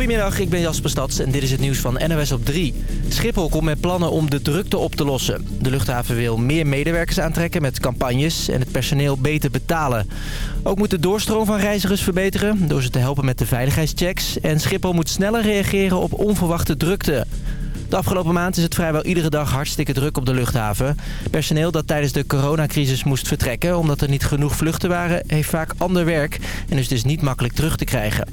Goedemiddag, ik ben Jasper Stads en dit is het nieuws van NOS op 3. Schiphol komt met plannen om de drukte op te lossen. De luchthaven wil meer medewerkers aantrekken met campagnes en het personeel beter betalen. Ook moet de doorstroom van reizigers verbeteren door ze te helpen met de veiligheidschecks. En Schiphol moet sneller reageren op onverwachte drukte. De afgelopen maand is het vrijwel iedere dag hartstikke druk op de luchthaven. Personeel dat tijdens de coronacrisis moest vertrekken omdat er niet genoeg vluchten waren... heeft vaak ander werk en is dus niet makkelijk terug te krijgen.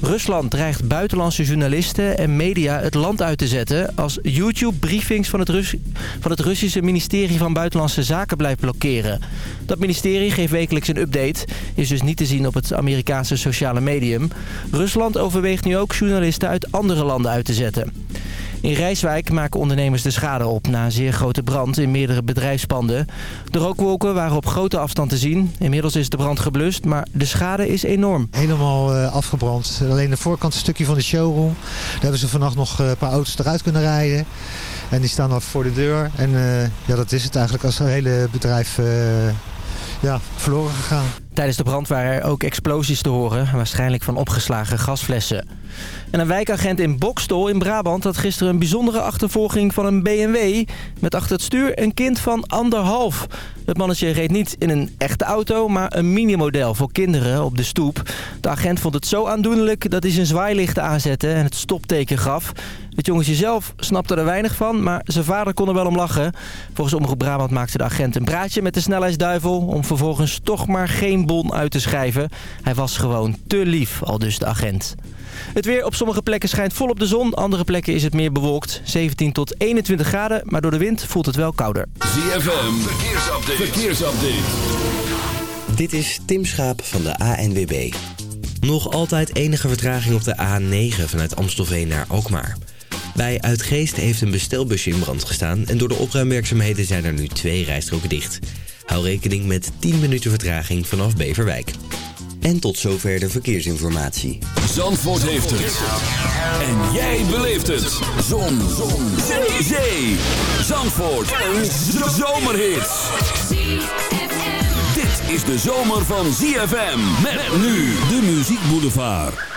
Rusland dreigt buitenlandse journalisten en media het land uit te zetten... als YouTube briefings van het, Rus van het Russische ministerie van Buitenlandse Zaken blijft blokkeren. Dat ministerie geeft wekelijks een update. Is dus niet te zien op het Amerikaanse sociale medium. Rusland overweegt nu ook journalisten uit andere landen uit te zetten. In Rijswijk maken ondernemers de schade op na een zeer grote brand in meerdere bedrijfspanden. De rookwolken waren op grote afstand te zien. Inmiddels is de brand geblust, maar de schade is enorm. Helemaal uh, afgebrand. Alleen de voorkant een stukje van de showroom. Daar hebben ze vannacht nog een paar auto's eruit kunnen rijden. En die staan al voor de deur. En uh, ja, dat is het eigenlijk als het hele bedrijf... ja, verloren gegaan. Tijdens de brand waren er ook explosies te horen, waarschijnlijk van opgeslagen gasflessen. En een wijkagent in Bokstol in Brabant had gisteren een bijzondere achtervolging van een BMW... met achter het stuur een kind van anderhalf. Het mannetje reed niet in een echte auto, maar een minimodel voor kinderen op de stoep. De agent vond het zo aandoenlijk dat hij zijn zwaailichten aanzette en het stopteken gaf. Het jongetje zelf snapte er weinig van, maar zijn vader kon er wel om lachen. Volgens Omroep Brabant maakte de agent een praatje met de snelheidsduivel... om vervolgens toch maar geen bon uit te schrijven. Hij was gewoon te lief, al dus de agent. Het weer op sommige plekken schijnt volop de zon. Andere plekken is het meer bewolkt. 17 tot 21 graden, maar door de wind voelt het wel kouder. ZFM, verkeersupdate. verkeersupdate. Dit is Tim Schaap van de ANWB. Nog altijd enige vertraging op de A9 vanuit Amstelveen naar Alkmaar. Bij Uitgeest heeft een bestelbusje in brand gestaan... en door de opruimwerkzaamheden zijn er nu twee rijstroken dicht. Hou rekening met 10 minuten vertraging vanaf Beverwijk. En tot zover de verkeersinformatie. Zandvoort heeft het. En jij beleeft het. Zon. Zon. Zee. Zee. Zandvoort. Een zomerhit. Dit is de zomer van ZFM. Met nu de Muziek Boulevard.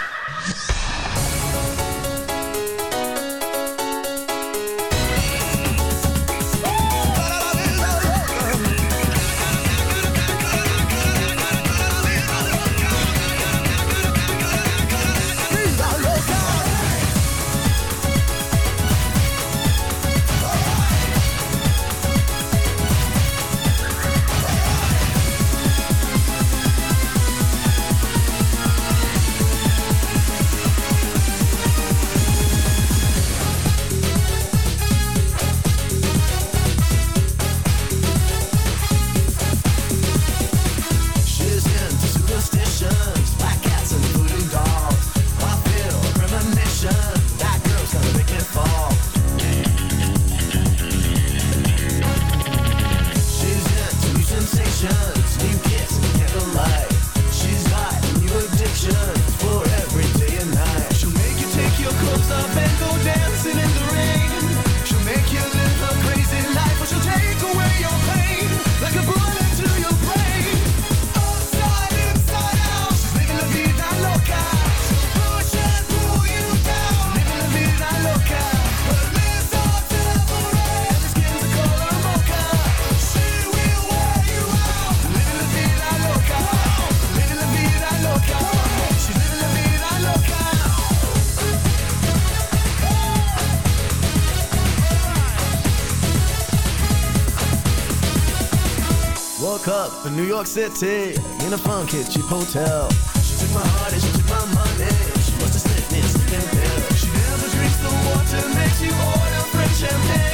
York City in a funky cheap hotel. She took my heart and she took my money. She a sleeping pill. She never drinks the water, makes you order French champagne.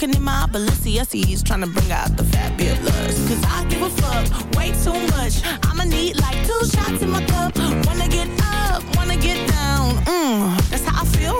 Walking in my Balenciennes, trying to bring out the fabulous. Cause I give a fuck way too much. I'ma need like two shots in my cup. Wanna get up, wanna get down. Mmm, that's how I feel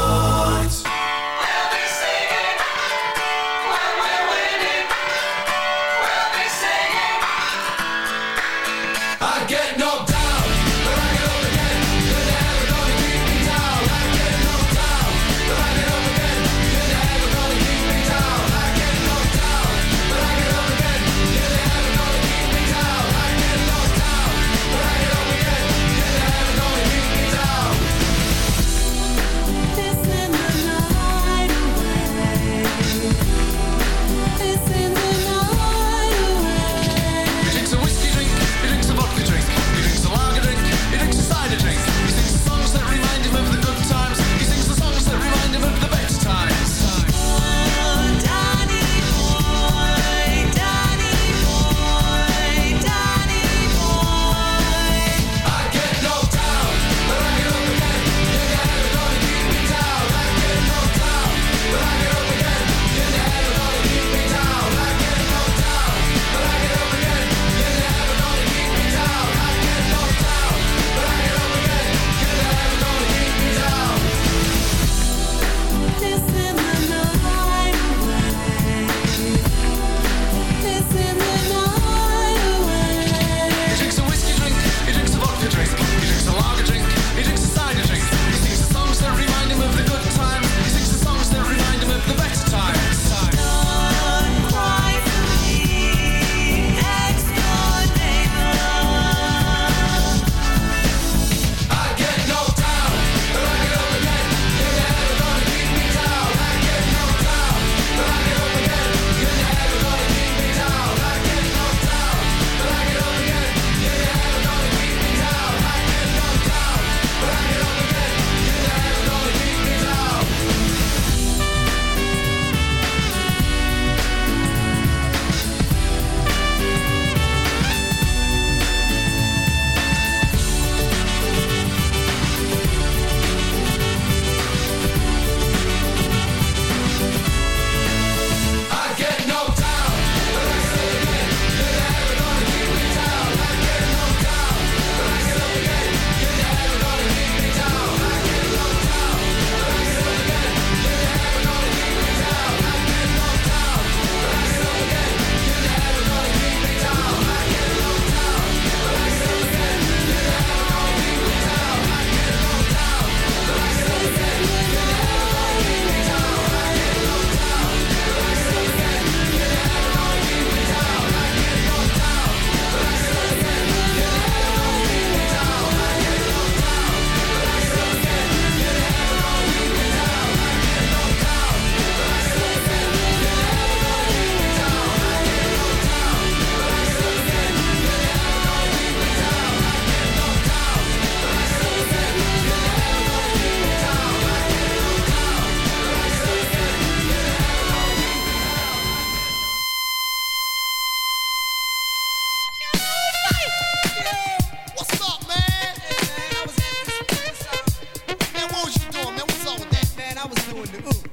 Ooh.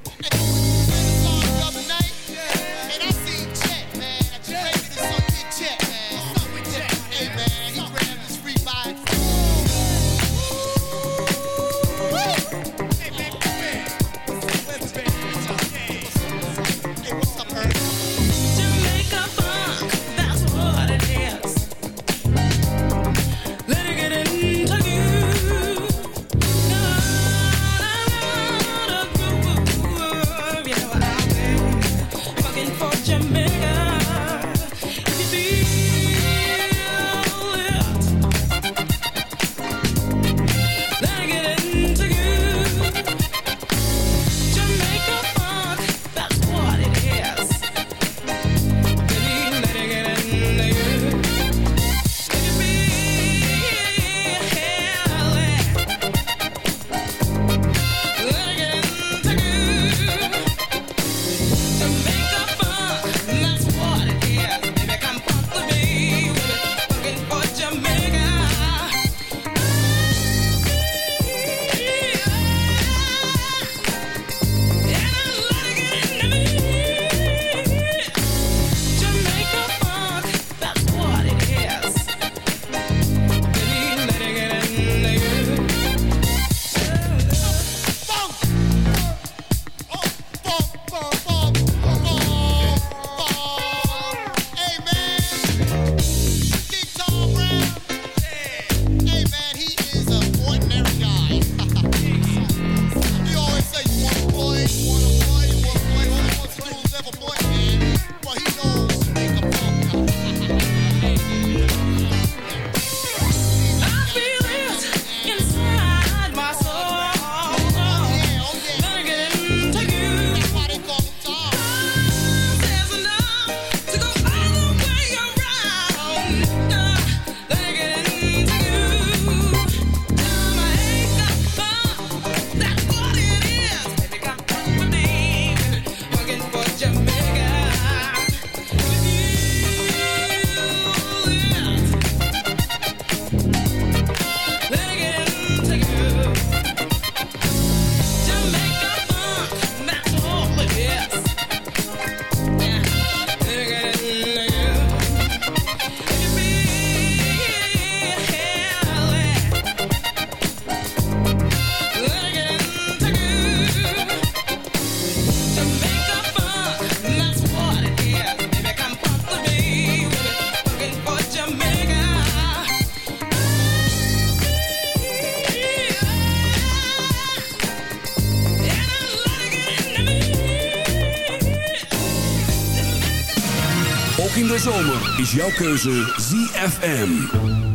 Jouw keuze ZFM.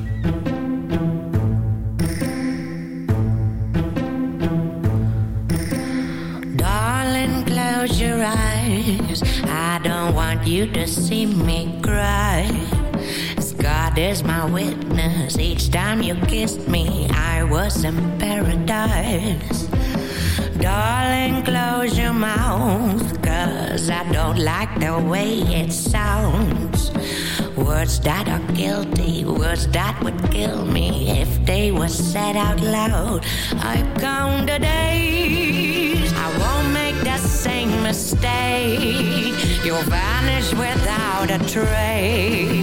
Words that are guilty, words that would kill me if they were said out loud. I count the days, I won't make the same mistake. You'll vanish without a trace,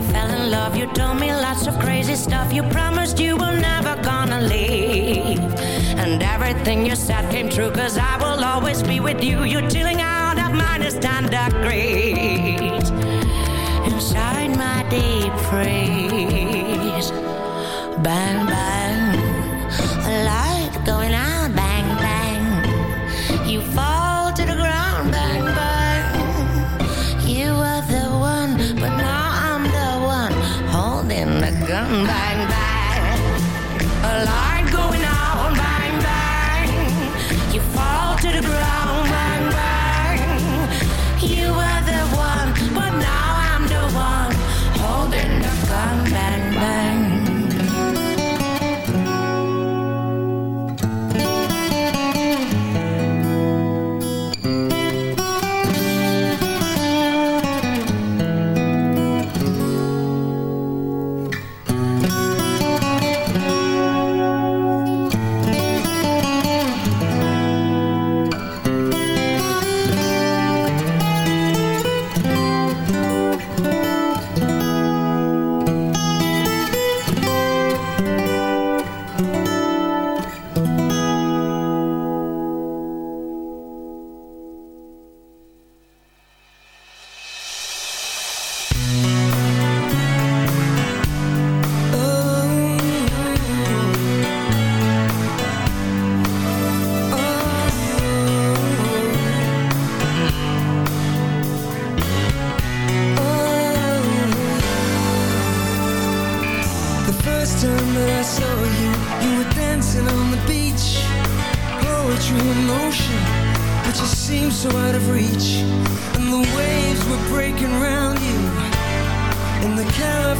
we fell in love? You told me lots of crazy stuff. You promised you were never gonna leave. And everything you said came true, cause I will always be with you. You're chilling out at minus 10 degrees. Inside my deep freeze. Bang, bang. A light going out, bang. 明白。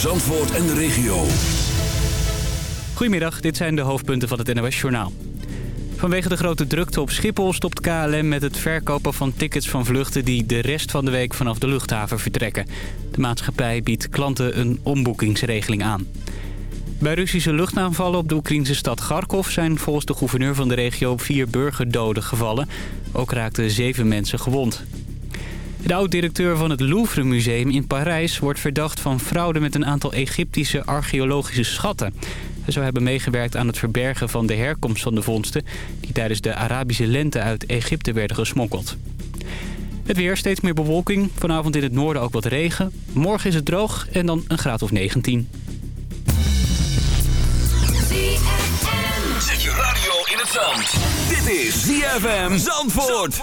Zandvoort en de regio. Goedemiddag, dit zijn de hoofdpunten van het NOS-journaal. Vanwege de grote drukte op Schiphol stopt KLM met het verkopen van tickets van vluchten... die de rest van de week vanaf de luchthaven vertrekken. De maatschappij biedt klanten een omboekingsregeling aan. Bij Russische luchtaanvallen op de Oekraïnse stad Kharkov... zijn volgens de gouverneur van de regio vier burgerdoden gevallen. Ook raakten zeven mensen gewond. De oud-directeur van het Louvre Museum in Parijs wordt verdacht van fraude met een aantal Egyptische archeologische schatten. Hij zou hebben meegewerkt aan het verbergen van de herkomst van de vondsten... die tijdens de Arabische lente uit Egypte werden gesmokkeld. Het weer, steeds meer bewolking. Vanavond in het noorden ook wat regen. Morgen is het droog en dan een graad of 19. Zet je radio in het zand. Dit is ZFM Zandvoort.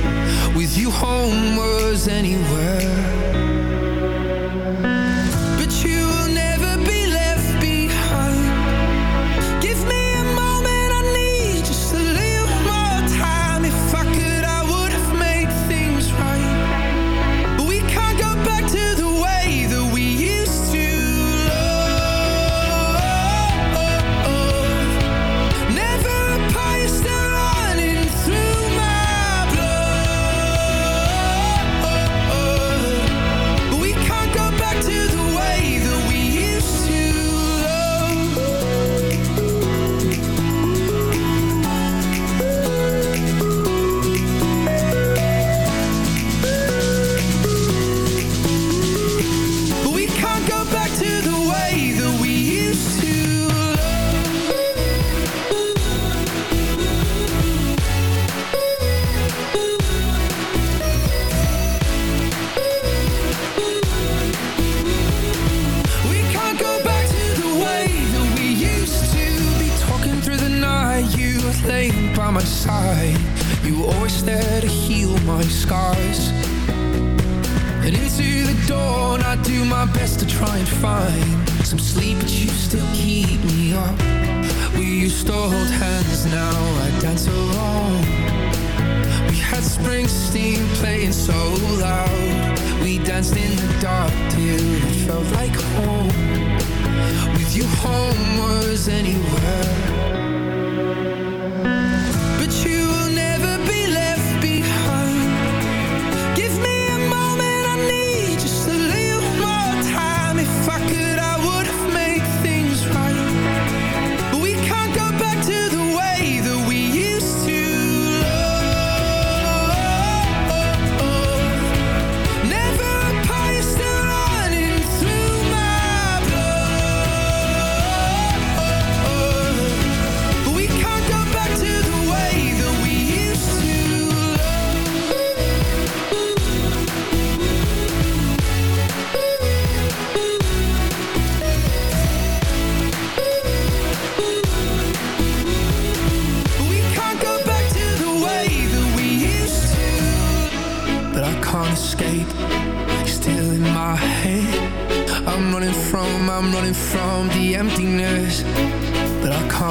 With you, home was anywhere.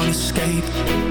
Can't escape.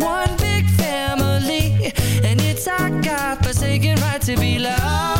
one big family, and it's our God-forsaken right to be loved,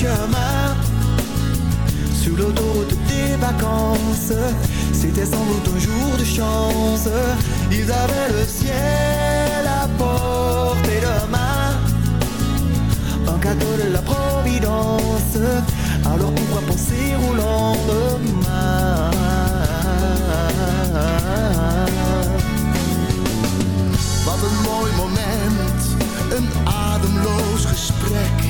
chemin. Sur l'autoroute des vacances C'était sans doute un jour de chance. Ils avaient le ciel à portée de main. Un cadeau de la providence. Alors pourquoi penser au lendemain? Wat moment, een ademloos gesprek.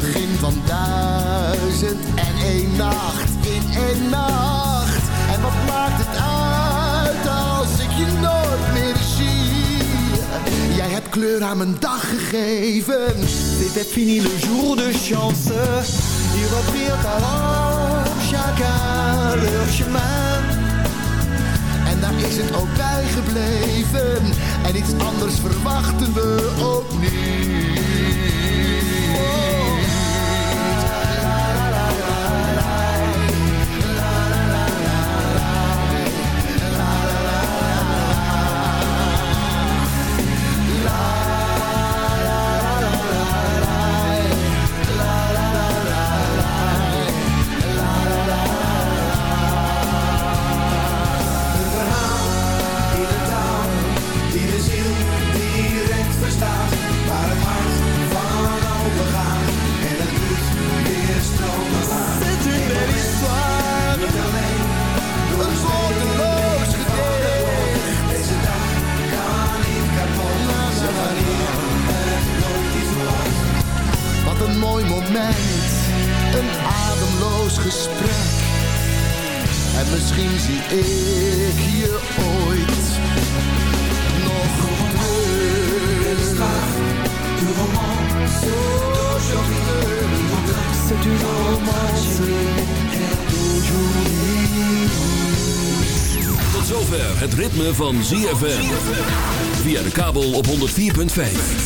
Begin van duizend en één nacht in één nacht. En wat maakt het uit als ik je nooit meer zie? Jij hebt kleur aan mijn dag gegeven. C'était fini le jour de chance. Ils reprirent alors chacun leur chemin. En daar is het ook bij gebleven. En iets anders verwachten we ook moment, een ademloos gesprek. En misschien zie ik je ooit nog. Du romance d'aujourd'hui. C'est une romance. Tot zover het ritme van ZFM. Via de kabel op 104.5.